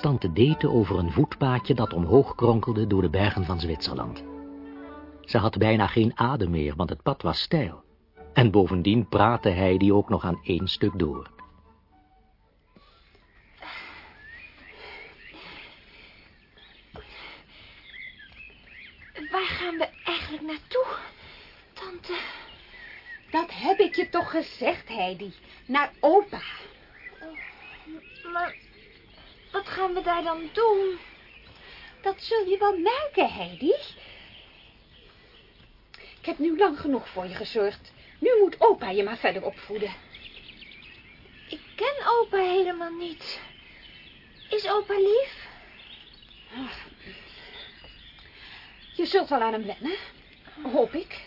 Tante Dete over een voetpaadje dat omhoog kronkelde door de bergen van Zwitserland. Ze had bijna geen adem meer, want het pad was steil. En bovendien praatte Heidi ook nog aan één stuk door. Waar gaan we eigenlijk naartoe, tante? Dat heb ik je toch gezegd, Heidi. Naar opa. Maar wat gaan we daar dan doen? Dat zul je wel merken, Heidi. Ik heb nu lang genoeg voor je gezorgd. Nu moet opa je maar verder opvoeden. Ik ken opa helemaal niet. Is opa lief? Ach, Je zult wel aan hem wennen, hoop ik.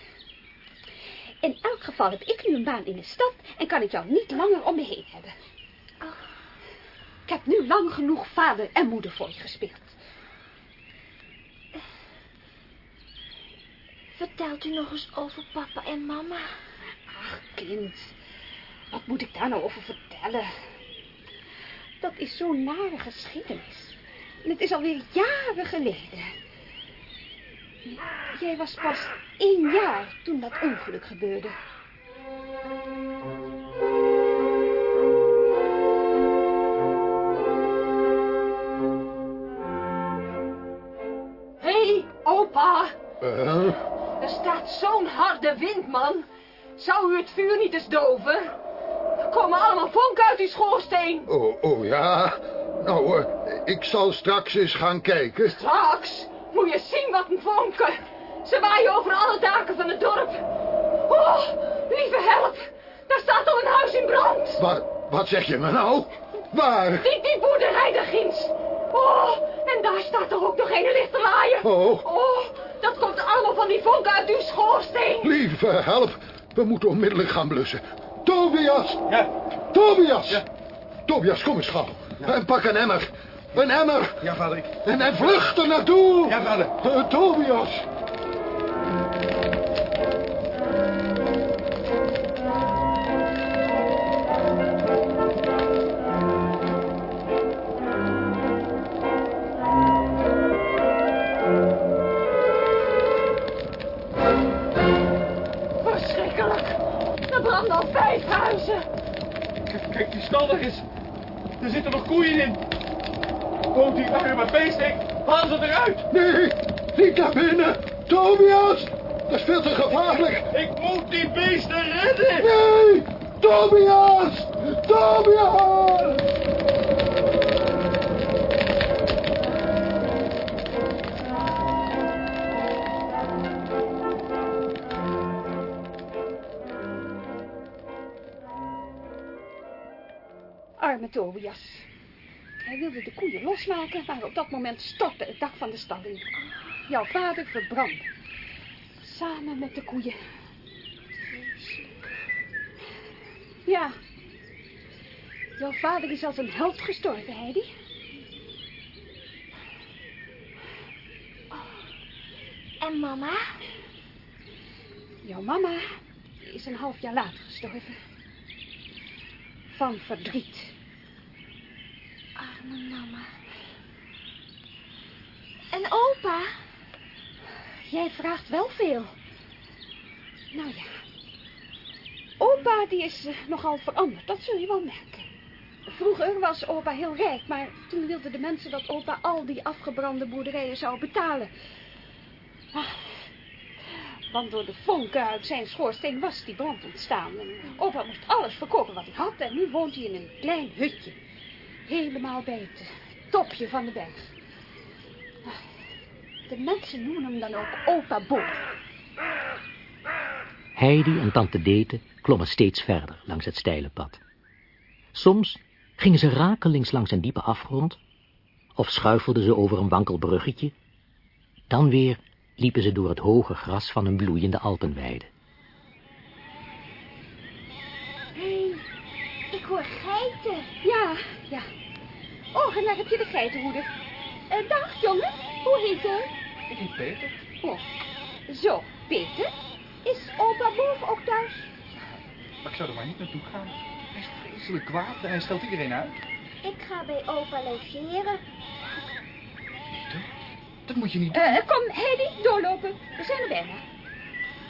In elk geval heb ik nu een baan in de stad en kan ik jou niet langer om me heen hebben. Ik heb nu lang genoeg vader en moeder voor je gespeeld. Vertelt u nog eens over papa en mama? Ach, kind, wat moet ik daar nou over vertellen? Dat is zo'n nare geschiedenis. En het is alweer jaren geleden. Jij was pas één jaar toen dat ongeluk gebeurde. Opa. Eh, Er staat zo'n harde wind, man. Zou u het vuur niet eens doven? Er komen allemaal vonken uit die schoorsteen. oh, oh ja. Nou, eh, ik zal straks eens gaan kijken. Straks moet je zien wat een vonken. Ze waaien over alle daken van het dorp. Oh, lieve help. Daar staat al een huis in brand. Wat, wat zeg je me nou? Waar? Die, die boerderij daar ginds. Oh, en daar staat er ook nog een licht te waaien. Oh. Oh, van die vonken uit uw schoorsteen. Lieve help, we moeten onmiddellijk gaan blussen. Tobias! Ja, Tobias! Ja. Tobias, kom eens gauw. En pak een emmer. Een emmer. ja, vader. Ik... En, en vlucht er naartoe. Ja, vader. Eh, Tobias. Kijk, die stal eens. Er zitten nog koeien in. Woont die arme beestek. Haal ze eruit. Nee, niet naar binnen. Tobias, dat is veel te gevaarlijk. Ik moet die beesten redden. Nee, Tobias. Tobias. Tobias. Hij wilde de koeien losmaken, maar op dat moment stortte het dak van de stal in. Jouw vader verbrandde. Samen met de koeien. Ja. Jouw vader is als een held gestorven, Heidi. En mama? Jouw mama is een half jaar later gestorven. Van verdriet. Mama. En opa? Jij vraagt wel veel. Nou ja. Opa die is eh, nogal veranderd, dat zul je wel merken. Vroeger was opa heel rijk, maar toen wilden de mensen dat opa al die afgebrande boerderijen zou betalen. Ah, want door de vonken uit zijn schoorsteen was die brand ontstaan. En opa moest alles verkopen wat hij had en nu woont hij in een klein hutje. Helemaal bij het topje van de berg. De mensen noemen hem dan ook opa Bob. Heidi en tante Dete klommen steeds verder langs het steile pad. Soms gingen ze rakelings langs een diepe afgrond, of schuifelden ze over een wankel bruggetje. Dan weer liepen ze door het hoge gras van een bloeiende alpenweide. Hé, ik hoor geiten. Ja, ja. Oh, en daar heb je de geitenhoeder. Eh, dag, jongen. Hoe heet je? Ik heet Peter. Oh, zo, Peter. Is opa boven ook thuis? Maar ik zou er maar niet naartoe gaan. Hij is vreselijk kwaad en hij stelt iedereen uit. Ik ga bij opa logeren. Peter, dat moet je niet doen. Eh, kom, Heidi, doorlopen. We zijn er bijna.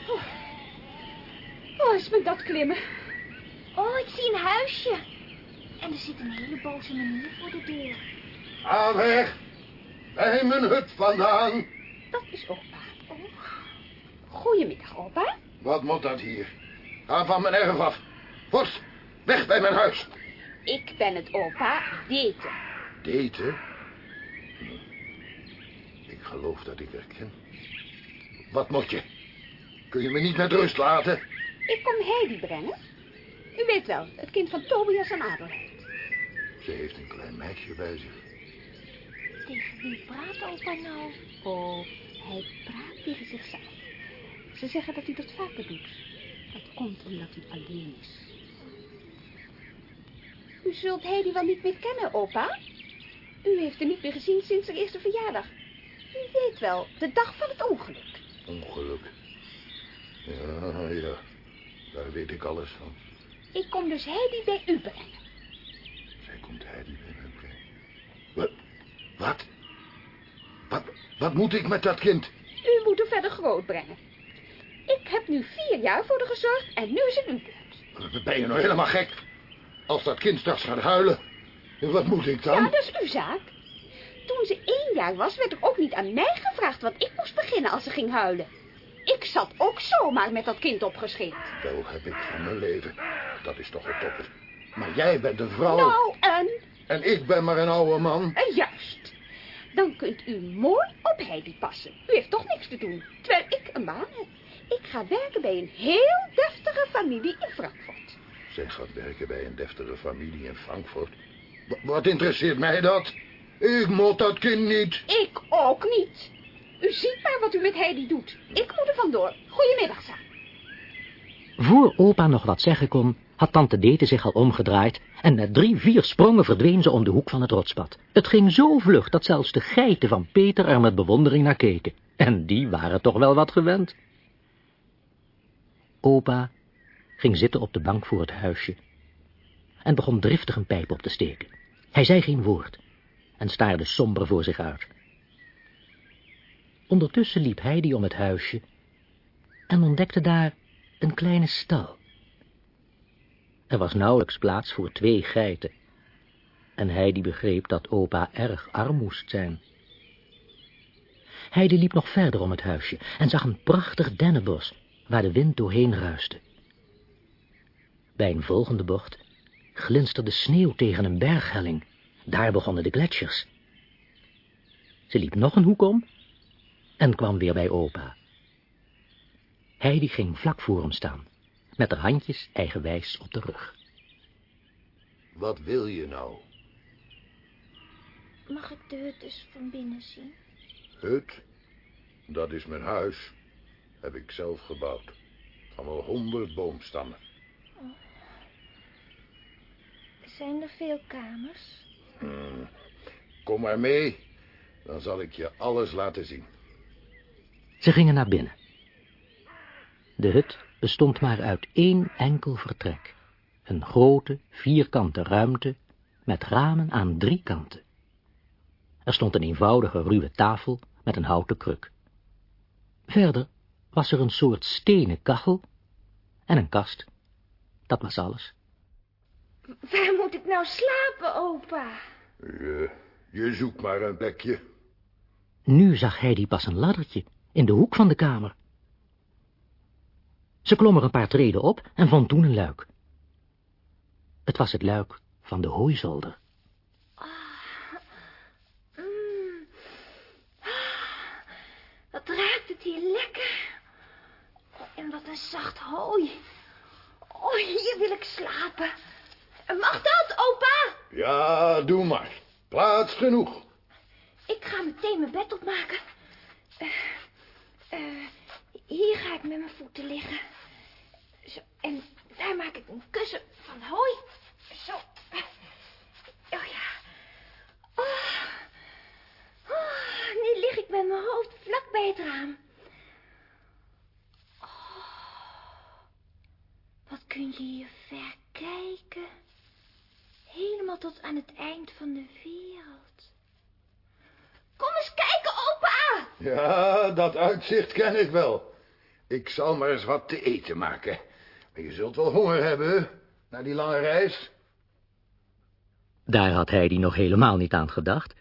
Oh, oh is me dat klimmen. Oh, ik zie een huisje. En er zit een hele boze meneer voor de deur. Ga weg. Bij mijn hut vandaan. Dat is opa. Oh. Goedemiddag, opa. Wat moet dat hier? Ga van mijn erf af. Vorst, weg bij mijn huis. Ik ben het opa, Dete. Daten? Hm. Ik geloof dat ik herken. Wat moet je? Kun je me niet met rust laten? Ik kom Heidi brengen. U weet wel, het kind van Tobias en Adelheid. Ze heeft een klein meisje bij zich. Tegen wie praat opa nou? Oh, hij praat tegen zichzelf. Ze zeggen dat hij dat vaker doet. Dat komt omdat hij alleen is. U zult Heidi wel niet meer kennen, opa. U heeft haar niet meer gezien sinds haar eerste verjaardag. U weet wel, de dag van het ongeluk. Ongeluk. Ja, ja. Daar weet ik alles van. Ik kom dus Heidi bij u brengen. Zij komt Heidi binnen. Wat? Wat? Wat, moet ik met dat kind? U moet haar verder groot brengen. Ik heb nu vier jaar voor haar gezorgd en nu is het uw beurt. Ben je nou helemaal gek? Als dat kind straks gaat huilen, wat moet ik dan? Ja, dat is uw zaak. Toen ze één jaar was, werd er ook niet aan mij gevraagd wat ik moest beginnen als ze ging huilen. Ik zat ook zomaar met dat kind opgescheept. Wel heb ik van mijn leven. Dat is toch het topper. Maar jij bent een vrouw. Nou, en? En ik ben maar een oude man. en juist. Dan kunt u mooi op Heidi passen. U heeft toch niks te doen, terwijl ik een baan heb. Ik ga werken bij een heel deftige familie in Frankfurt. Zij gaat werken bij een deftige familie in Frankfurt. Wa- Wat interesseert mij dat? Ik moet dat kind niet. Ik ook niet. U ziet maar wat u met Heidi doet. Ik moet er vandoor. Goedemiddag, Sa. Voor opa nog wat zeggen kon, had tante Dete zich al omgedraaid en met drie, vier sprongen verdween ze om de hoek van het rotspad. Het ging zo vlug dat zelfs de geiten van Peter er met bewondering naar keken. En die waren toch wel wat gewend. Opa ging zitten op de bank voor het huisje en begon driftig een pijp op te steken. Hij zei geen woord en staarde somber voor zich uit. Ondertussen liep Heidi om het huisje en ontdekte daar een kleine stal. Er was nauwelijks plaats voor twee geiten. En Heidi begreep dat opa erg arm moest zijn. Heidi liep nog verder om het huisje en zag een prachtig dennenbos waar de wind doorheen ruiste. Bij een volgende bocht glinsterde sneeuw tegen een berghelling. Daar begonnen de gletsjers. Ze liep nog een hoek om en kwam weer bij opa. Heidi ging vlak voor hem staan, met haar handjes eigenwijs op de rug. Wat wil je nou? Mag ik de hut eens van binnen zien? Hut? Dat is mijn huis. Heb ik zelf gebouwd. Van wel honderd boomstammen. Zijn er veel kamers? Hmm. Kom maar mee. Dan zal ik je alles laten zien. Ze gingen naar binnen. De hut bestond maar uit één enkel vertrek. Een grote, vierkante ruimte met ramen aan drie kanten. Er stond een eenvoudige ruwe tafel met een houten kruk. Verder was er een soort stenen kachel en een kast. Dat was alles. Waar moet ik nou slapen, opa? Je, je zoekt maar een plekje. Nu zag Heidi pas een laddertje in de hoek van de kamer. Ze klom er een paar treden op en vond toen een luik. Het was het luik van de hooizolder. Mm. Wat ruikt het hier lekker. En wat een zacht hooi. Oh, hier wil ik slapen. Mag dat, opa? Ja, doe maar. Plaats genoeg. Ik ga meteen mijn bed opmaken. Eh, eh, hier ga ik met mijn voeten liggen. Zo, en daar maak ik een kussen van hooi. Zo. Oh ja. Oh. Oh, nu lig ik met mijn hoofd vlak bij het raam. Oh. Wat kun je hier ver kijken. Helemaal tot aan het eind van de wereld. Kom eens kijken, opa! Ja, dat uitzicht ken ik wel. Ik zal maar eens wat te eten maken. Je zult wel honger hebben, na die lange reis. Daar had Heidi nog helemaal niet aan gedacht,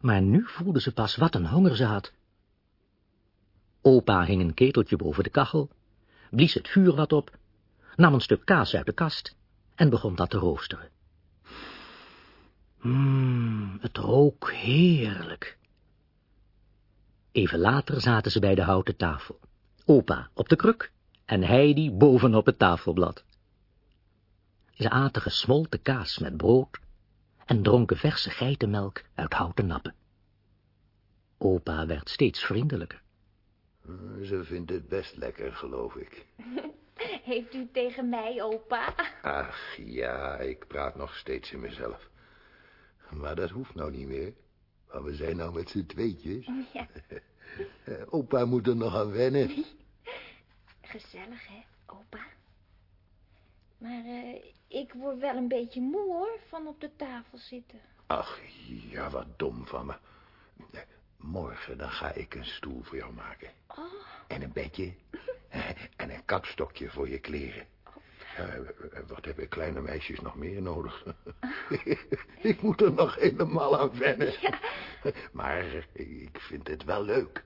maar nu voelde ze pas wat een honger ze had. Opa hing een keteltje boven de kachel, blies het vuur wat op, nam een stuk kaas uit de kast en begon dat te roosteren. Mmm, het rook heerlijk. Even later zaten ze bij de houten tafel. Opa op de kruk en Heidi bovenop het tafelblad. Ze aten gesmolten kaas met brood en dronken verse geitenmelk uit houten nappen. Opa werd steeds vriendelijker. Ze vindt het best lekker, geloof ik. Heeft u tegen mij, opa? Ach, ja, ik praat nog steeds in mezelf. Maar dat hoeft nou niet meer. Want we zijn nou met z'n tweetjes. Ja, Opa moet er nog aan wennen. gezellig, hè, opa? Maar eh, ik word wel een beetje moe, hoor, van op de tafel zitten. Ach, ja, wat dom van me. Eh, Morgen dan ga ik een stoel voor jou maken. Oh, En een bedje. En een kapstokje voor je kleren. Eh, wat hebben kleine meisjes nog meer nodig? ik moet er nog helemaal aan wennen. Maar ik vind het wel leuk.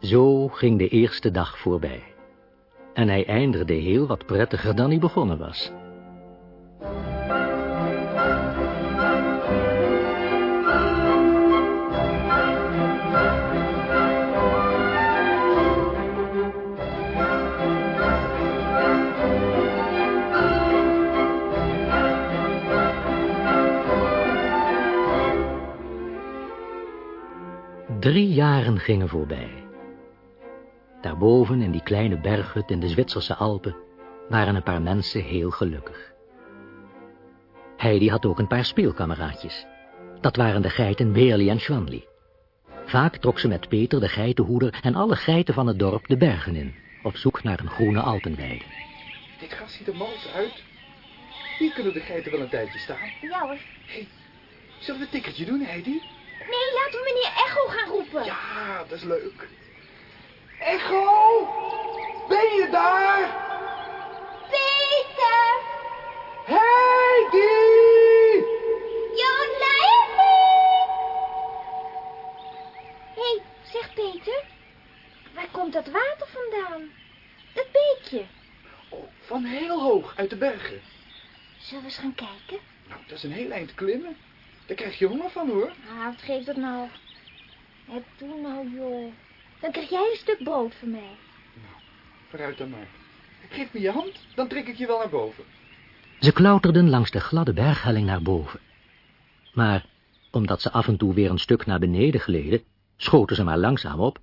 Zo ging de eerste dag voorbij. En hij eindigde heel wat prettiger dan hij begonnen was. Drie jaren gingen voorbij. Daarboven in die kleine berghut in de Zwitserse Alpen waren een paar mensen heel gelukkig. Heidi had ook een paar speelkameraadjes. Dat waren de geiten Beerli en Schwanli. Vaak trok ze met Peter, de geitenhoeder, en alle geiten van het dorp de bergen in, op zoek naar een groene alpenweide. Dit gras ziet er mals uit. Hier kunnen de geiten wel een tijdje staan. ja hoor. Zullen we een tikkertje doen, Heidi? Nee, laten we meneer Echo gaan roepen. Ja, dat is leuk. Echo! Ben je daar? Peter! Heidi! Jolijnie! Hé, hey, zeg Peter. Waar komt dat water vandaan? Dat beekje. Oh, van heel hoog, uit de bergen. Zullen we eens gaan kijken? Nou, dat is een heel eind klimmen. Daar krijg je honger van, hoor. Ah, wat geeft dat nou? Heb toe nou, joh. Dan krijg jij een stuk brood van mij. Vooruit dan maar. Geef me je hand, dan trek ik je wel naar boven. Ze klauterden langs de gladde berghelling naar boven. Maar omdat ze af en toe weer een stuk naar beneden gleden, schoten ze maar langzaam op.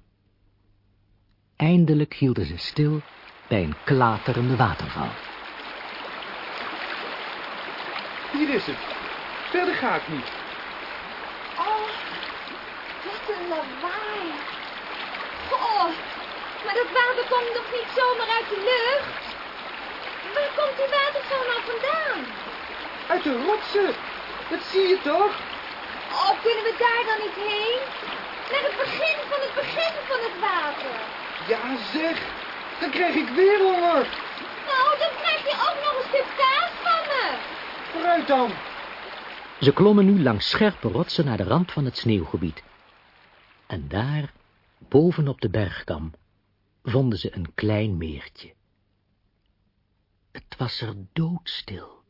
Eindelijk hielden ze stil bij een klaterende waterval. Hier is het. Verder ga ik niet. Oh, wat een lawaai. Oh, maar dat water komt nog niet zomaar uit de lucht? Waar komt die waterval nou vandaan? Uit de rotsen. Dat zie je toch? Oh, kunnen we daar dan niet heen? Naar het begin van het begin van het water. Ja, zeg. Dan krijg ik weer honger. Nou, dan krijg je ook nog een stuk kaas van me. Vooruit dan. Ze klommen nu langs scherpe rotsen naar de rand van het sneeuwgebied. En daar, bovenop de bergkam, vonden ze een klein meertje. Het was er doodstil.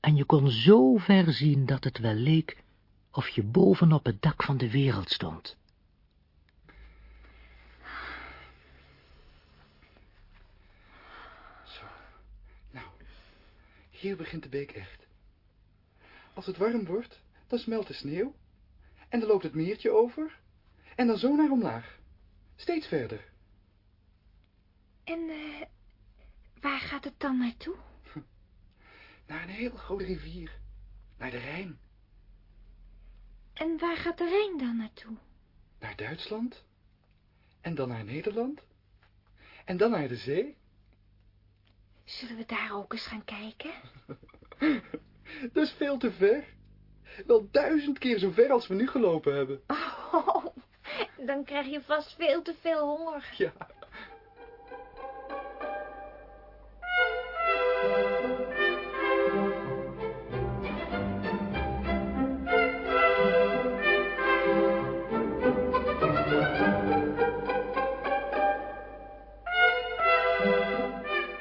En je kon zo ver zien dat het wel leek of je bovenop het dak van de wereld stond. Zo. Nou, hier begint de beek echt. Als het warm wordt, dan smelt de sneeuw. En dan loopt het meertje over. En dan zo naar omlaag. Steeds verder. En eh, waar gaat het dan naartoe? Naar een heel grote rivier. Naar de Rijn. En waar gaat de Rijn dan naartoe? Naar Duitsland. En dan naar Nederland. En dan naar de zee. Zullen we daar ook eens gaan kijken? Dat is veel te ver. Wel duizend keer zo ver als we nu gelopen hebben. Oh, dan krijg je vast veel te veel honger. Ja.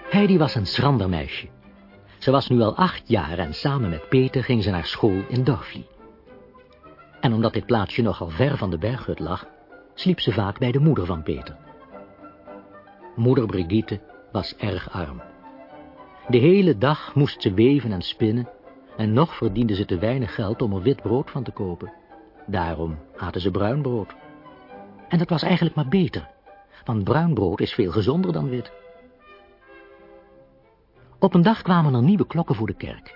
Heidi was een schrandermeisje. Ze was nu al acht jaar en samen met Peter ging ze naar school in Dorfli. En omdat dit plaatsje nogal ver van de berghut lag, sliep ze vaak bij de moeder van Peter. Moeder Brigitte was erg arm. De hele dag moest ze weven en spinnen en nog verdiende ze te weinig geld om er wit brood van te kopen. Daarom aten ze bruin brood. En dat was eigenlijk maar beter, want bruin brood is veel gezonder dan wit. Op een dag kwamen er nieuwe klokken voor de kerk.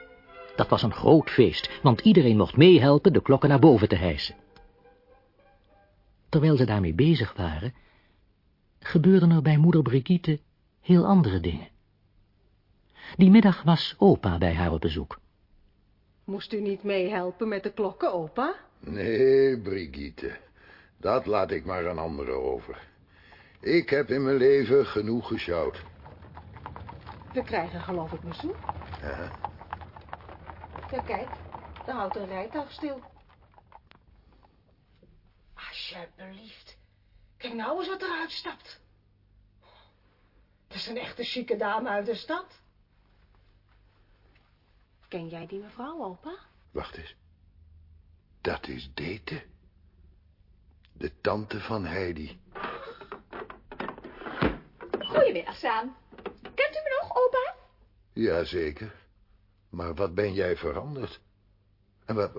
Dat was een groot feest, want iedereen mocht meehelpen de klokken naar boven te hijsen. Terwijl ze daarmee bezig waren, gebeurden er bij moeder Brigitte heel andere dingen. Die middag was opa bij haar op bezoek. Moest u niet meehelpen met de klokken, opa? Nee, Brigitte. Dat laat ik maar aan anderen over. Ik heb in mijn leven genoeg gesjouwd. We krijgen geloof ik bezoek. Ja. Ja, kijk, daar houdt een rijtuig stil. Alsjeblieft. Kijk nou eens wat eruit stapt. Het is een echte chique dame uit de stad. Ken jij die mevrouw, opa? Wacht eens. Dat is Dete. De tante van Heidi. Goedemiddag, Saan opa? Jazeker. Maar wat ben jij veranderd? En wat,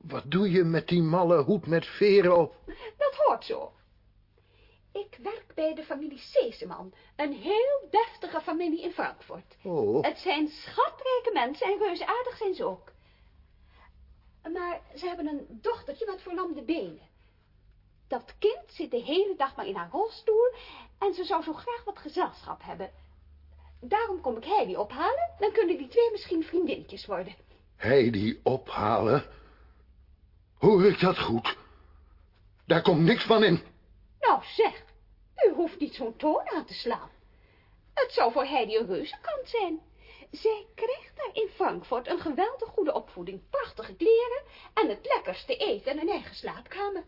wat doe je met die malle hoed met veren op? Dat hoort zo. Ik werk bij de familie Seeseman, een heel deftige familie in Frankfurt. Oh. Het zijn schatrijke mensen en reusaardig zijn ze ook. Maar ze hebben een dochtertje met verlamde benen. Dat kind zit de hele dag maar in haar rolstoel en ze zou zo graag wat gezelschap hebben. Daarom kom ik Heidi ophalen. Dan kunnen die twee misschien vriendinnetjes worden. Heidi ophalen? Hoor ik dat goed? Daar komt niks van in. Nou zeg, u hoeft niet zo'n toon aan te slaan. Het zou voor Heidi een reuzenkant zijn. Zij krijgt daar in Frankfurt een geweldig goede opvoeding, prachtige kleren en het lekkerste eten en een eigen slaapkamer.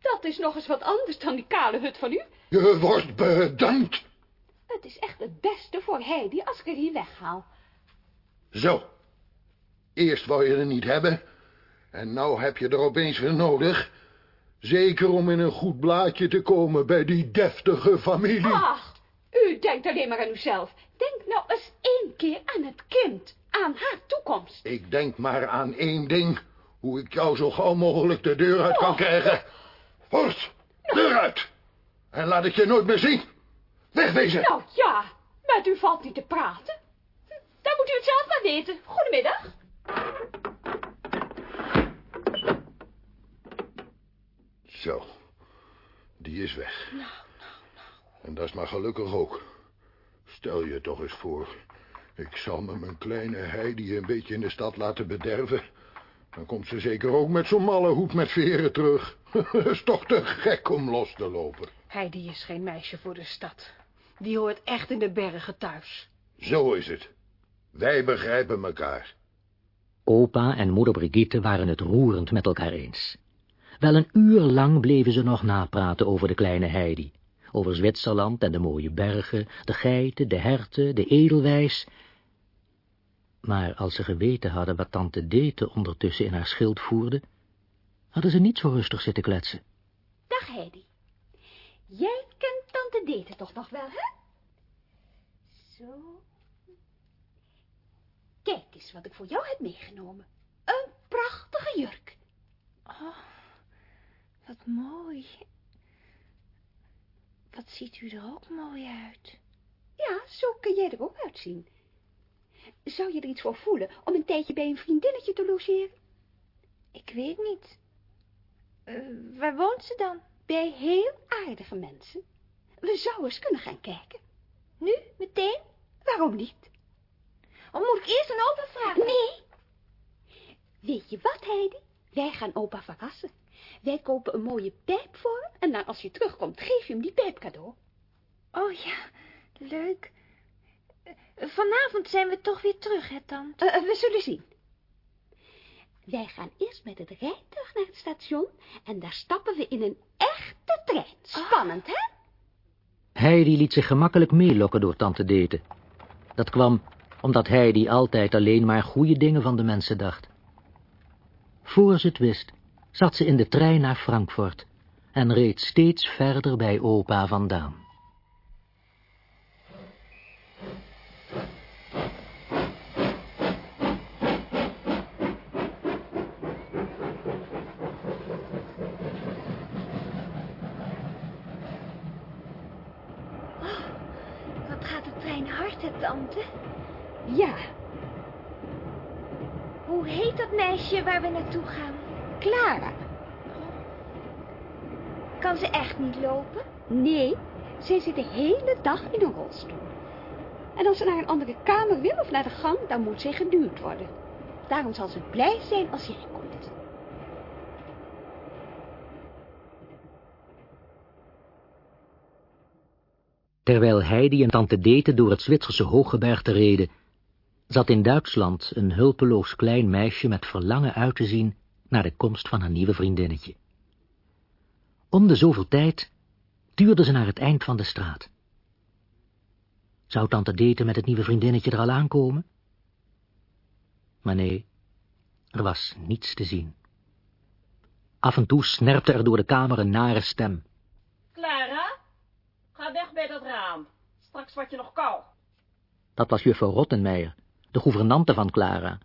Dat is nog eens wat anders dan die kale hut van u. Je wordt bedankt. Het is echt het beste voor Heidi als ik er hier weghaal. Zo. Eerst wou je er niet hebben. En nou heb je er opeens weer nodig. Zeker om in een goed blaadje te komen bij die deftige familie. Ach, u denkt alleen maar aan uzelf. Denk nou eens één keer aan het kind. Aan haar toekomst. Ik denk maar aan één ding. Hoe ik jou zo gauw mogelijk de deur uit kan oh. krijgen. Voorst, nou. deur uit. En laat ik je nooit meer zien. Wegwezen! Nou, ja. Met u valt niet te praten. Dan moet u het zelf maar weten. Goedemiddag. Zo. Die is weg. Nou, nou, nou. En dat is maar gelukkig ook. Stel je toch eens voor... Ik zal me mijn kleine Heidi een beetje in de stad laten bederven. Dan komt ze zeker ook met zo'n malle hoed met veren terug. is toch te gek om los te lopen. Heidi is geen meisje voor de stad die hoort echt in de bergen thuis. Zo is het. Wij begrijpen elkaar. Opa en moeder Brigitte waren het roerend met elkaar eens. Wel een uur lang bleven ze nog napraten over de kleine Heidi, over Zwitserland en de mooie bergen, de geiten, de herten, de edelwijs. Maar als ze geweten hadden wat tante Dete ondertussen in haar schild voerde, hadden ze niet zo rustig zitten kletsen. Dag Heidi, jij tante deed het toch nog wel, hè? Zo. Kijk eens wat ik voor jou heb meegenomen. Een prachtige jurk. Oh, wat mooi. Wat ziet u er ook mooi uit. Ja, zo kun jij er ook uitzien. Zou je er iets voor voelen om een tijdje bij een vriendinnetje te logeren? Ik weet niet. Uh, waar woont ze dan? Bij heel aardige mensen. We zouden eens kunnen gaan kijken. Nu? Meteen? Waarom niet? Of moet ik eerst een opa vragen? Nee. Weet je wat, Heidi? Wij gaan opa verrassen. Wij kopen een mooie pijp voor hem en dan als je terugkomt geef je hem die pijp cadeau. Oh ja, leuk. Vanavond zijn we toch weer terug, hè, tante? Uh, we zullen zien. Wij gaan eerst met het rijtuig naar het station en daar stappen we in een echte trein. Spannend, hè? Heidi liet zich gemakkelijk meelokken door tante Dete. Dat kwam omdat Heidi altijd alleen maar goede dingen van de mensen dacht. Voor ze het wist, zat ze in de trein naar Frankfurt en reed steeds verder bij opa vandaan. tante? Ja. Hoe heet dat meisje waar we naartoe gaan? Clara. Kan ze echt niet lopen? Nee, zij zit de hele dag in een rolstoel. En als ze naar een andere kamer wil of naar de gang, dan moet zij geduwd worden. Daarom zal ze blij zijn als jij komt. Terwijl Heidi en tante Dete door het Zwitserse hooggebergte reden, zat in Duitsland een hulpeloos klein meisje met verlangen uit te zien naar de komst van haar nieuwe vriendinnetje. Om de zoveel tijd tuurde ze naar het eind van de straat. Zou tante Dete met het nieuwe vriendinnetje er al aankomen? Maar nee, er was niets te zien. Af en toe snerpte er door de kamer een nare stem. Clara, ga weg bij dat raam. Straks word je nog kou. Dat was juffrouw Rottenmeijer, de gouvernante van Clara.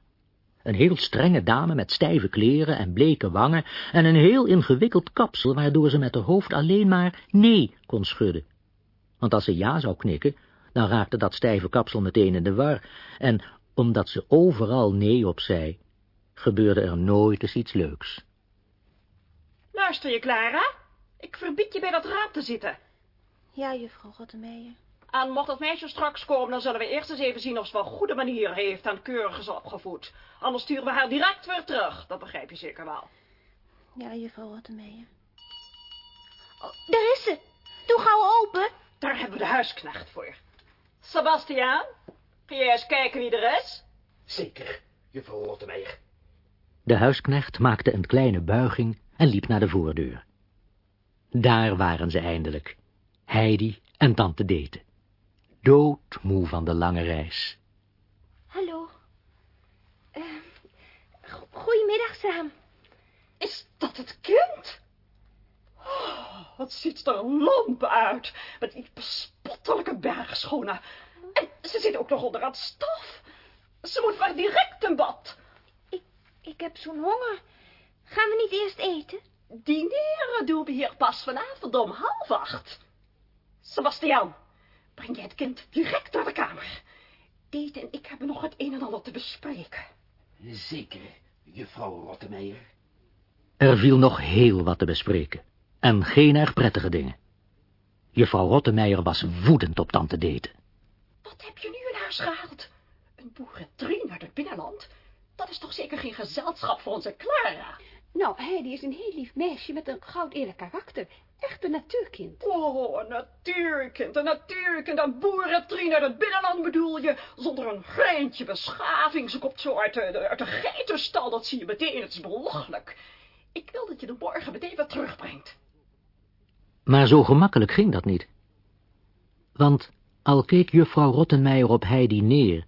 Een heel strenge dame met stijve kleren en bleke wangen en een heel ingewikkeld kapsel, waardoor ze met haar hoofd alleen maar nee kon schudden. Want als ze ja zou knikken, dan raakte dat stijve kapsel meteen in de war, en omdat ze overal nee op zei, gebeurde er nooit eens iets leuks. Luister je, Clara? Ik verbied je bij dat raam te zitten. Ja, juffrouw Rottemeijer. En mocht dat meisje straks komen, dan zullen we eerst eens even zien of ze wel goede manieren heeft en keurig is opgevoed. Anders sturen we haar direct weer terug. Dat begrijp je zeker wel. Ja, juffrouw Rottemeijer. Oh, daar is ze. Doe gauw open. Daar hebben we de huisknecht voor. Sebastiaan, ga jij eens kijken wie er is? Zeker, juffrouw Rottemeijer. De huisknecht maakte een kleine buiging en liep naar de voordeur. Daar waren ze eindelijk, Heidi en tante Dete. Doodmoe van de lange reis. Hallo. Uh, goedemiddag, Sam. Is dat het kind? Oh, wat ziet er lomp uit. Met die bespottelijke bergschoenen. En ze zit ook nog onder het stof. Ze moet maar direct een bad. Ik, ik heb zo'n honger. Gaan we niet eerst eten? Dineren doen we hier pas vanavond om half acht. Sebastian, breng jij het kind direct naar de kamer. Dete en ik hebben nog het een en ander te bespreken. Zeker, juffrouw Rottemeijer. Er viel nog heel wat te bespreken. En geen erg prettige dingen. Juffrouw Rottemeijer was woedend op tante Dete. Wat heb je nu in huis gehaald? Een boerentrie naar het binnenland? Dat is toch zeker geen gezelschap voor onze Clara? Nou, Heidi is een heel lief meisje met een goud eerlijk karakter. Echt een natuurkind. Oh, een natuurkind, een natuurkind, een boerentrie naar het binnenland bedoel je, zonder een greintje beschaving. Ze komt zo uit de, uit de geitenstal, dat zie je meteen, het is belachelijk. Ik wil dat je de morgen meteen wat terugbrengt. Maar zo gemakkelijk ging dat niet. Want al keek juffrouw Rottenmeijer op Heidi neer,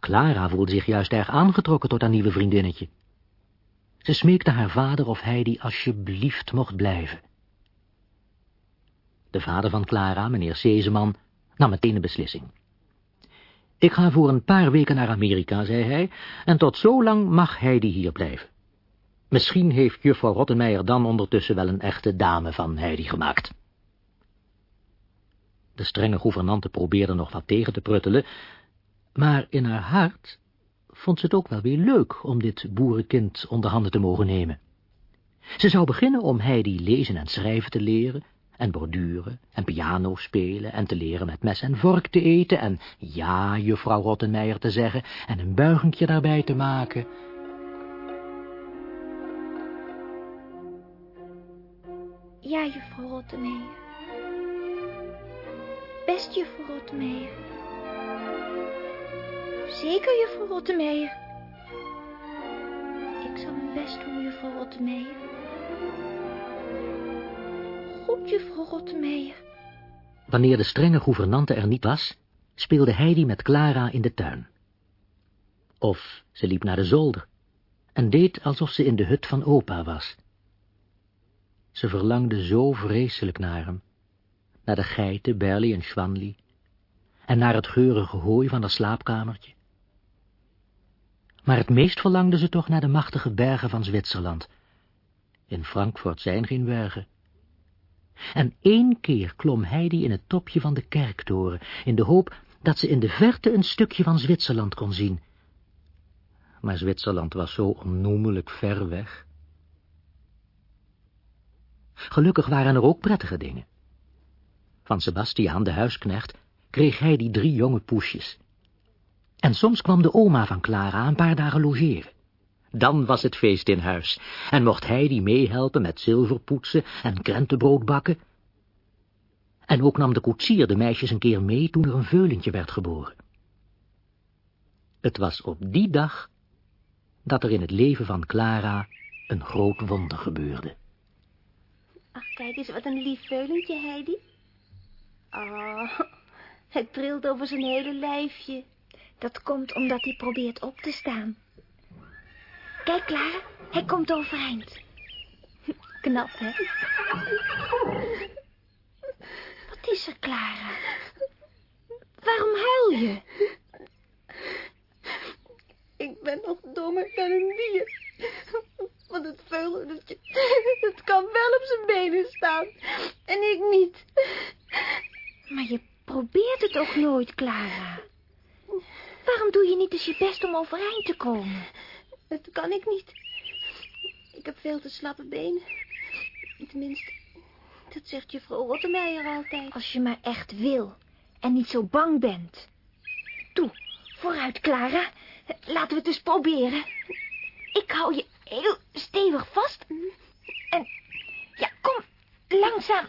Clara voelde zich juist erg aangetrokken tot haar nieuwe vriendinnetje. Ze smeekte haar vader of Heidi alsjeblieft mocht blijven. De vader van Clara, meneer Sezeman, nam meteen een beslissing. Ik ga voor een paar weken naar Amerika, zei hij, en tot zo lang mag Heidi hier blijven. Misschien heeft juffrouw Rottenmeijer dan ondertussen wel een echte dame van Heidi gemaakt. De strenge gouvernante probeerde nog wat tegen te pruttelen, maar in haar hart vond ze het ook wel weer leuk om dit boerenkind onder handen te mogen nemen. Ze zou beginnen om Heidi lezen en schrijven te leren, en borduren, en piano spelen, en te leren met mes en vork te eten, en ja, juffrouw Rottenmeijer te zeggen, en een buigingje daarbij te maken. Ja, juffrouw Rottenmeijer. Best juffrouw Rottenmeijer. Zeker, juffrouw Rottenmeijer. Ik zal mijn best doen, juffrouw Rottenmeijer. Goed, juffrouw Rottenmeijer. Wanneer de strenge gouvernante er niet was, speelde Heidi met Clara in de tuin. Of ze liep naar de zolder en deed alsof ze in de hut van opa was. Ze verlangde zo vreselijk naar hem, naar de geiten, Berlie en Schwanli, en naar het geurige hooi van dat slaapkamertje. Maar het meest verlangde ze toch naar de machtige bergen van Zwitserland. In Frankfurt zijn geen bergen. En één keer klom Heidi in het topje van de kerktoren, in de hoop dat ze in de verte een stukje van Zwitserland kon zien. Maar Zwitserland was zo onnoemelijk ver weg. Gelukkig waren er ook prettige dingen. Van Sebastiaan, de huisknecht, kreeg hij die drie jonge poesjes. En soms kwam de oma van Clara een paar dagen logeren. Dan was het feest in huis, en mocht hij die meehelpen met zilverpoetsen en krentenbrood bakken. En ook nam de koetsier de meisjes een keer mee toen er een veulentje werd geboren. Het was op die dag dat er in het leven van Clara een groot wonder gebeurde. Ach, kijk eens, wat een lief veulentje, Heidi. Oh, het trilt over zijn hele lijfje. Dat komt omdat hij probeert op te staan. Kijk, Clara, hij komt overeind. Knap, hè? Wat is er, Clara? Waarom huil je? Ik ben nog dommer dan een dier. Want het veulentje, het kan wel op zijn benen staan. En ik niet. Maar je probeert het ook nooit, Clara. Waarom doe je niet eens je best om overeind te komen? Dat kan ik niet. Ik heb veel te slappe benen. Tenminste, dat zegt juffrouw Rottemeijer altijd. Als je maar echt wil en niet zo bang bent. Toe, vooruit, Clara. Laten we het eens proberen. Ik hou je heel stevig vast. En ja, kom langzaam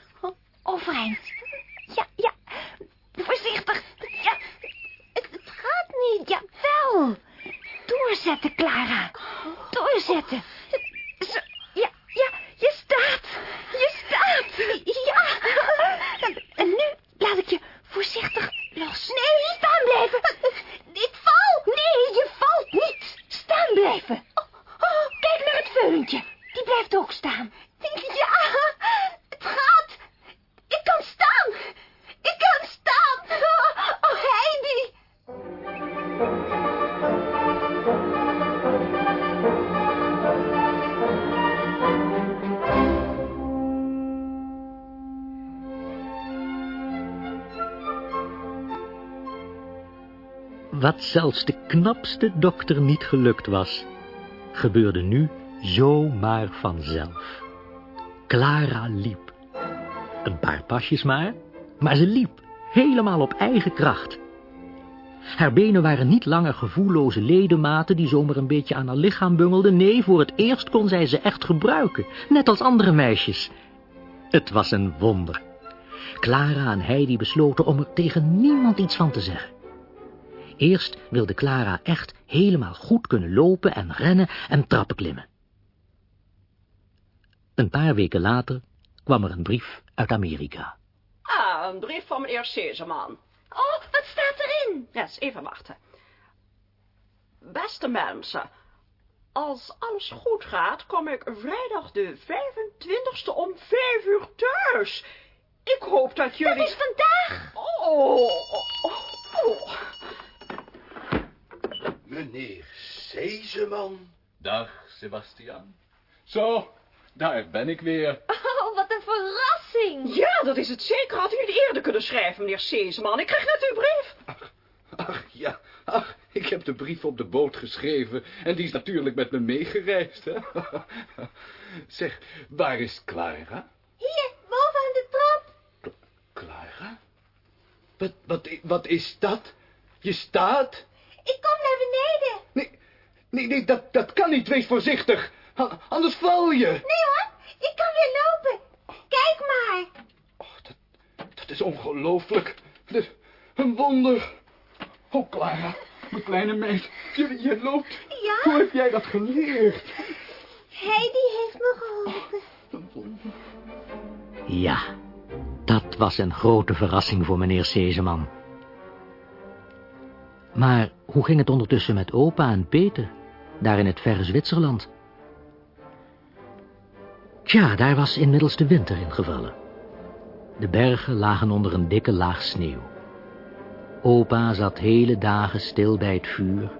overeind. Ja, ja, voorzichtig. Ja, gaat niet. Ja, wel. Doorzetten, Clara. Doorzetten. Zo, ja, ja, je staat. Je staat. Ja. En, en nu laat ik je voorzichtig los. Nee, staan blijven. Ik val. Nee, je valt niet. Staan blijven. Kijk naar het veulentje. Die blijft ook staan. Ja, Zelfs de knapste dokter niet gelukt was, gebeurde nu zomaar vanzelf. Clara liep. Een paar pasjes maar, maar ze liep, helemaal op eigen kracht. Haar benen waren niet langer gevoelloze ledematen die zomaar een beetje aan haar lichaam bungelden. Nee, voor het eerst kon zij ze echt gebruiken, net als andere meisjes. Het was een wonder. Clara en Heidi besloten om er tegen niemand iets van te zeggen. Eerst wilde Clara echt helemaal goed kunnen lopen en rennen en trappen klimmen. Een paar weken later kwam er een brief uit Amerika. Ah, een brief van meneer Sezeman. Oh, wat staat erin? Ja, eens even wachten. Beste mensen, als alles goed gaat, kom ik vrijdag de 25e om 5 uur thuis. Ik hoop dat jullie... Dat is vandaag. Oh, oh, oh. Sezeman. Dag, Sebastian. Zo, daar ben ik weer. Oh, wat een verrassing. Ja, dat is het zeker. Had u het eerder kunnen schrijven, meneer Seeseman. Ik krijg net uw brief. Ach, ja. Ach, ik heb de brief op de boot geschreven en die is natuurlijk met me meegereisd, hè. Zeg, waar is Clara? Hier, boven aan de trap. Clara? Wat, wat, wat is dat? Je staat? Ik kom. Nee, nee, dat, dat kan niet. Wees voorzichtig. Anders val je. Nee hoor, ik kan weer lopen. Kijk maar. Oh, dat, dat is ongelooflijk. De- Een wonder. Oh, Clara, mijn kleine meid. Je, je loopt. Ja? Hoe heb jij dat geleerd? Heidi heeft me geholpen. Ja, dat was een grote verrassing voor meneer Sezeman. Maar hoe ging het ondertussen met opa en Peter, daar in het verre Zwitserland? Tja, daar was inmiddels de winter ingevallen. De bergen lagen onder een dikke laag sneeuw. Opa zat hele dagen stil bij het vuur,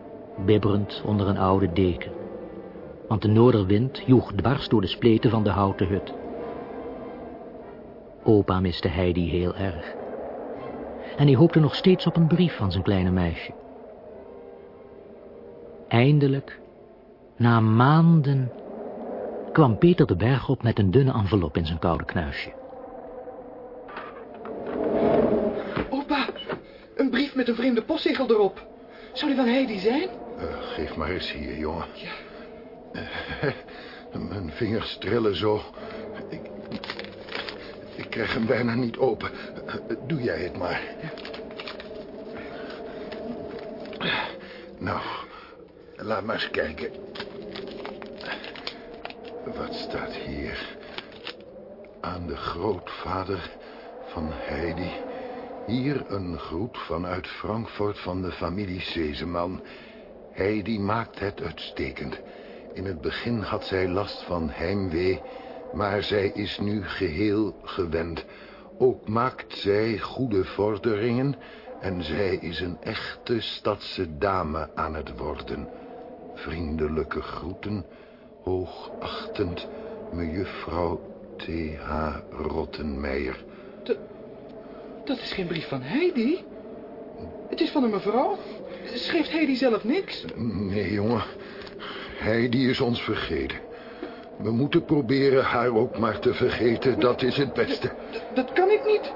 bibberend onder een oude deken. Want de noorderwind joeg dwars door de spleten van de houten hut. Opa miste Heidi heel erg. En hij hoopte nog steeds op een brief van zijn kleine meisje. Eindelijk, na maanden, kwam Peter de berg op met een dunne envelop in zijn koude knuisje. Opa, een brief met een vreemde postzegel erop. Zou die van Heidi zijn? Eh, geef maar eens hier, jongen. Eh, mijn vingers trillen zo. Ik, ik krijg hem bijna niet open. Eh, Doe jij het maar. Nou, laat maar eens kijken. Wat staat hier? Aan de grootvader van Heidi. Hier een groet vanuit Frankfurt van de familie Sezeman. Heidi maakt het uitstekend. In het begin had zij last van heimwee, maar zij is nu geheel gewend. Ook maakt zij goede vorderingen en zij is een echte stadse dame aan het worden. Vriendelijke groeten, hoogachtend, mejuffrouw T.H. Rottenmeijer. Dat is geen brief van Heidi. Het is van een mevrouw. Schreef Heidi zelf niks? Nee, jongen. Heidi is ons vergeten. We moeten proberen haar ook maar te vergeten. Dat is het beste. Dat kan ik niet.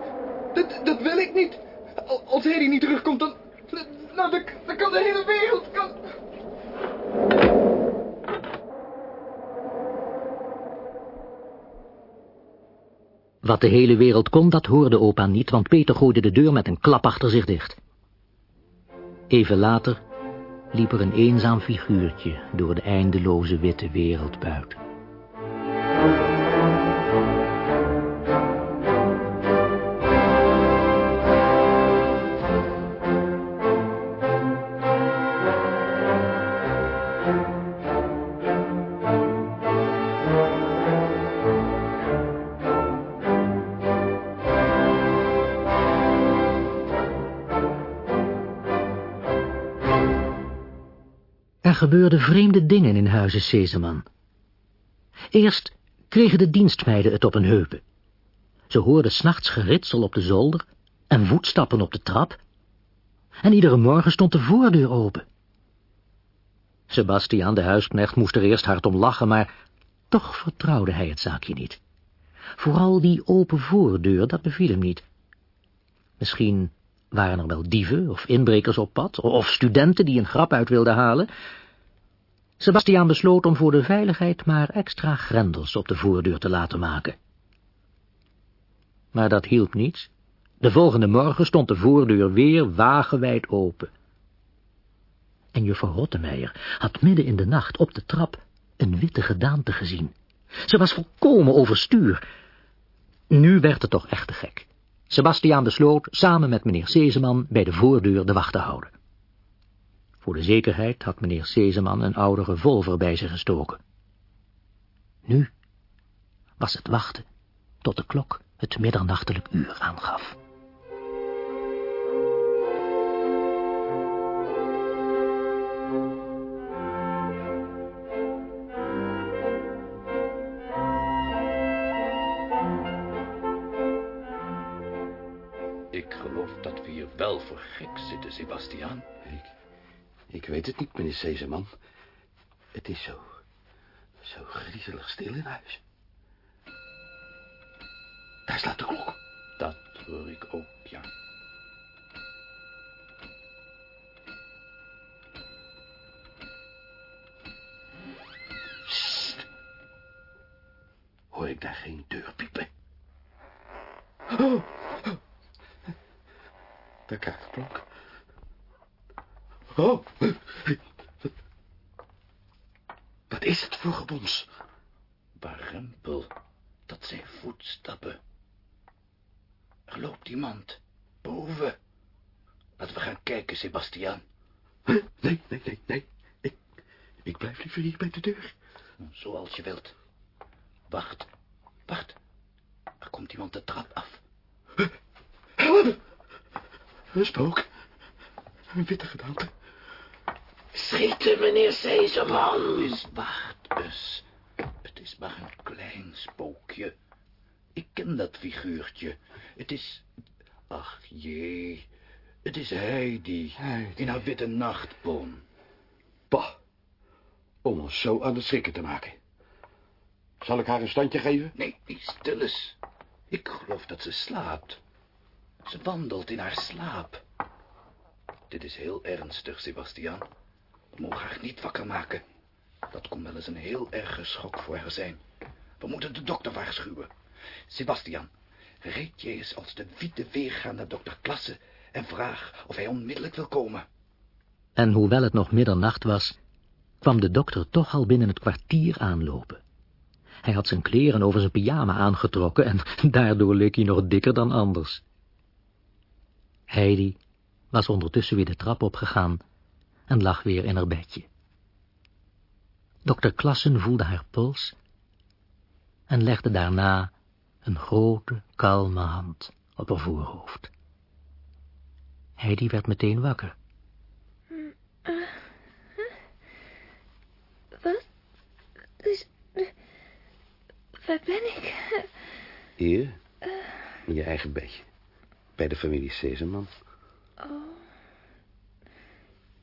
Dat, dat wil ik niet. Al- Als Heidi niet terugkomt, dan... Nou, dan, dan kan de hele wereld... Kan... Wat de hele wereld kon, dat hoorde opa niet, want Peter gooide de deur met een klap achter zich dicht. Even later liep er een eenzaam figuurtje door de eindeloze witte wereld buiten. Gebeurden vreemde dingen in huizen Sezeman. Eerst kregen de dienstmeiden het op hun heupen. Ze hoorden s'nachts geritsel op de zolder en voetstappen op de trap. En iedere morgen stond de voordeur open. Sebastiaan, de huisknecht, moest er eerst hard om lachen, maar toch vertrouwde hij het zaakje niet. Vooral die open voordeur, dat beviel hem niet. Misschien waren er wel dieven of inbrekers op pad, of studenten die een grap uit wilden halen. Sebastiaan besloot om voor de veiligheid maar extra grendels op de voordeur te laten maken. Maar dat hielp niets. De volgende morgen stond de voordeur weer wagenwijd open. En juffrouw Rottemeijer had midden in de nacht op de trap een witte gedaante gezien. Ze was volkomen overstuur. Nu werd het toch echt te gek. Sebastiaan besloot samen met meneer Sezeman bij de voordeur de wacht te houden. Voor de zekerheid had meneer Sezeman een oude revolver bij zich gestoken. Nu was het wachten tot de klok het middernachtelijk uur aangaf. Ik geloof dat we hier wel voor gek zitten, Sebastian. Ik, weet het niet, meneer Sezeman. Het is zo, zo griezelig stil in huis. Daar slaat de klok. Dat hoor ik ook, ja. Sst. Hoor ik daar geen deur piepen? Oh. De klok. Oh. Wat is het voor gebons? Barempel, dat zijn voetstappen. Er loopt iemand. Boven. Laten we gaan kijken, Sebastiaan. Nee, nee, nee, nee. Ik, ik blijf liever hier bij de deur. Zoals je wilt. Wacht, wacht. Er komt iemand de trap af. Help! Een spook. Een witte gedaante. Schieten, meneer Sezeman. Is, wacht eens. Het is maar een klein spookje. Ik ken dat figuurtje. Het is... Ach jee. Het is Heidi. In haar witte nachtpon. Bah. Om ons zo aan de schrikken te maken. Zal ik haar een standje geven? Nee, niet stil eens. Ik geloof dat ze slaapt. Ze wandelt in haar slaap. Dit is heel ernstig, Sebastian. We mogen haar niet wakker maken. Dat kon wel eens een heel erge schok voor haar zijn. We moeten de dokter waarschuwen. Sebastian, reed jij eens als de witte weergaan naar dokter Klasse... en vraag of hij onmiddellijk wil komen. En hoewel het nog middernacht was, kwam de dokter toch al binnen het kwartier aanlopen. Hij had zijn kleren over zijn pyjama aangetrokken en daardoor leek hij nog dikker dan anders. Heidi was ondertussen weer de trap opgegaan en lag weer in haar bedje. Dokter Klassen voelde haar pols en legde daarna een grote, kalme hand op haar voorhoofd. Heidi werd meteen wakker. Wat? Dus, waar ben ik? Hier, in je eigen bedje. Bij de familie Sezeman. Oh.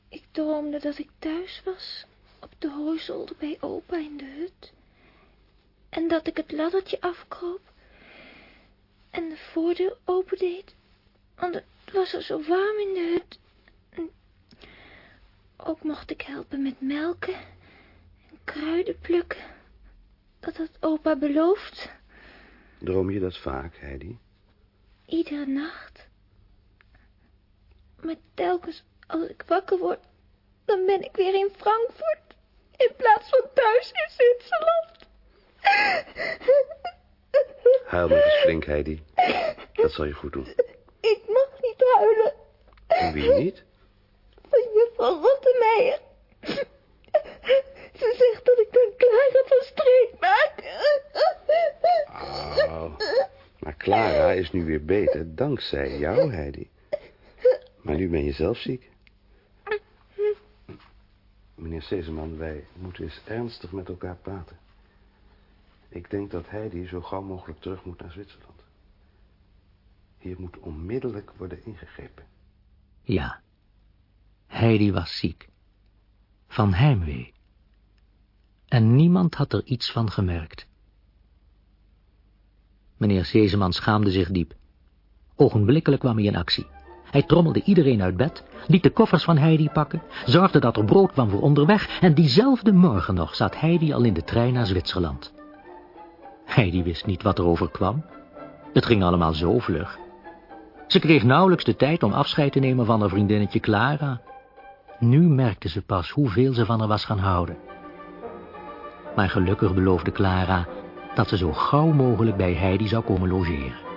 Ik droomde dat ik thuis was, op de hooizolder bij opa in de hut. En dat ik het laddertje afkroop en de voordeur opendeed, want het was er zo warm in de hut. Ook mocht ik helpen met melken en kruiden plukken. Dat had opa beloofd. Droom je dat vaak, Heidi? Iedere nacht. Maar telkens als ik wakker word, dan ben ik weer in Frankfurt. In plaats van thuis in Zwitserland. Huil nog eens flink, Heidi. Dat zal je goed doen. Ik mag niet huilen. En wie niet? Van Rottemeijer. Ze zegt dat ik dan Clara van streek maak. Oh, maar Clara is nu weer beter, dankzij jou, Heidi. Maar nu ben je zelf ziek. Meneer Sezeman, wij moeten eens ernstig met elkaar praten. Ik denk dat Heidi zo gauw mogelijk terug moet naar Zwitserland. Hier moet onmiddellijk worden ingegrepen. Ja, Heidi was ziek. Van heimwee. En niemand had er iets van gemerkt. Meneer Sezeman schaamde zich diep. Ogenblikkelijk kwam hij in actie. Hij trommelde iedereen uit bed, liet de koffers van Heidi pakken, zorgde dat er brood kwam voor onderweg en diezelfde morgen nog zat Heidi al in de trein naar Zwitserland. Heidi wist niet wat er overkwam. Het ging allemaal zo vlug. Ze kreeg nauwelijks de tijd om afscheid te nemen van haar vriendinnetje Clara. Nu merkte ze pas hoeveel ze van haar was gaan houden. Maar gelukkig beloofde Clara dat ze zo gauw mogelijk bij Heidi zou komen logeren.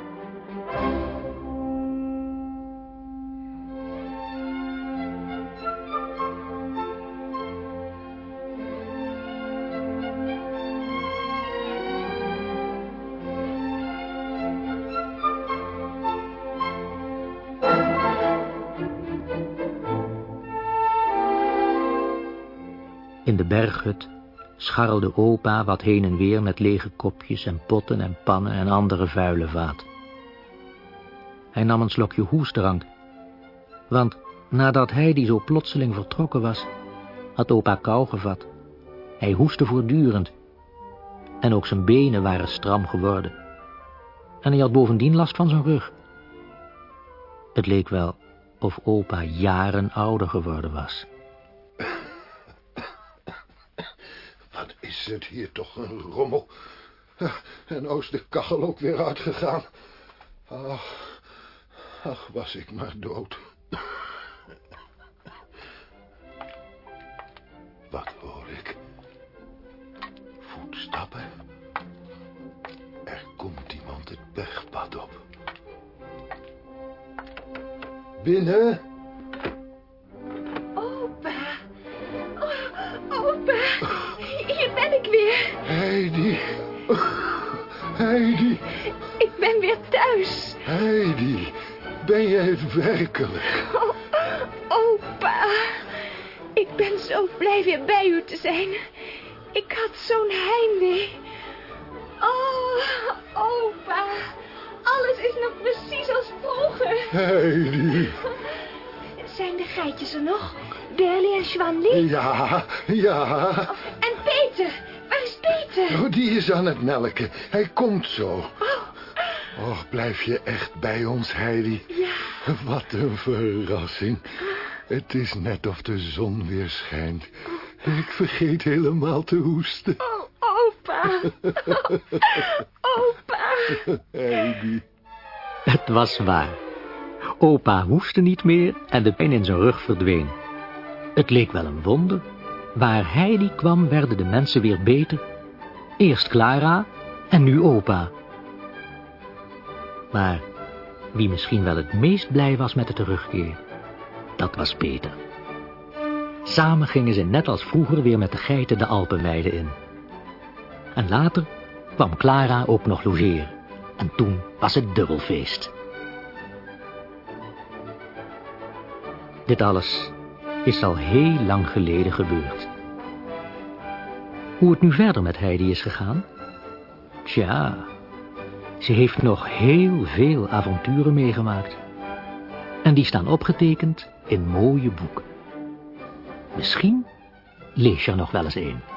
Berghut scharrelde opa wat heen en weer met lege kopjes en potten en pannen en andere vuile vaat. Hij nam een slokje hoestdrank. Want nadat hij die zo plotseling vertrokken was, had opa kou gevat. Hij hoestte voortdurend. En ook zijn benen waren stram geworden. En hij had bovendien last van zijn rug. Het leek wel of opa jaren ouder geworden was. Is het hier toch een rommel. En is de kachel ook weer uitgegaan. Ach, ach, was ik maar dood. Wat hoor ik? Voetstappen. Er komt iemand het bergpad op. Binnen. Jij het werkelijk? Oh, opa. Ik ben zo blij weer bij u te zijn. Ik had zo'n heimwee. Oh, opa. Alles is nog precies als vroeger. Heidi. Zijn de geitjes er nog? Berlie en Schwanli? Ja, ja. En Peter? Waar is Peter? Oh, die is aan het melken. Hij komt zo. Och, blijf je echt bij ons, Heidi? Wat een verrassing. Het is net of de zon weer schijnt. Ik vergeet helemaal te hoesten. Oh, opa. opa. Heidi. Het was waar. Opa hoestte niet meer en de pijn in zijn rug verdween. Het leek wel een wonder. Waar Heidi kwam werden de mensen weer beter. Eerst Clara en nu opa. Maar wie misschien wel het meest blij was met de terugkeer, dat was Peter. Samen gingen ze net als vroeger weer met de geiten de Alpenweide in. En later kwam Clara ook nog logeren. En toen was het dubbelfeest. Dit alles is al heel lang geleden gebeurd. Hoe het nu verder met Heidi is gegaan? Tja, ze heeft nog heel veel avonturen meegemaakt. En die staan opgetekend in mooie boeken. Misschien lees je er nog wel eens een.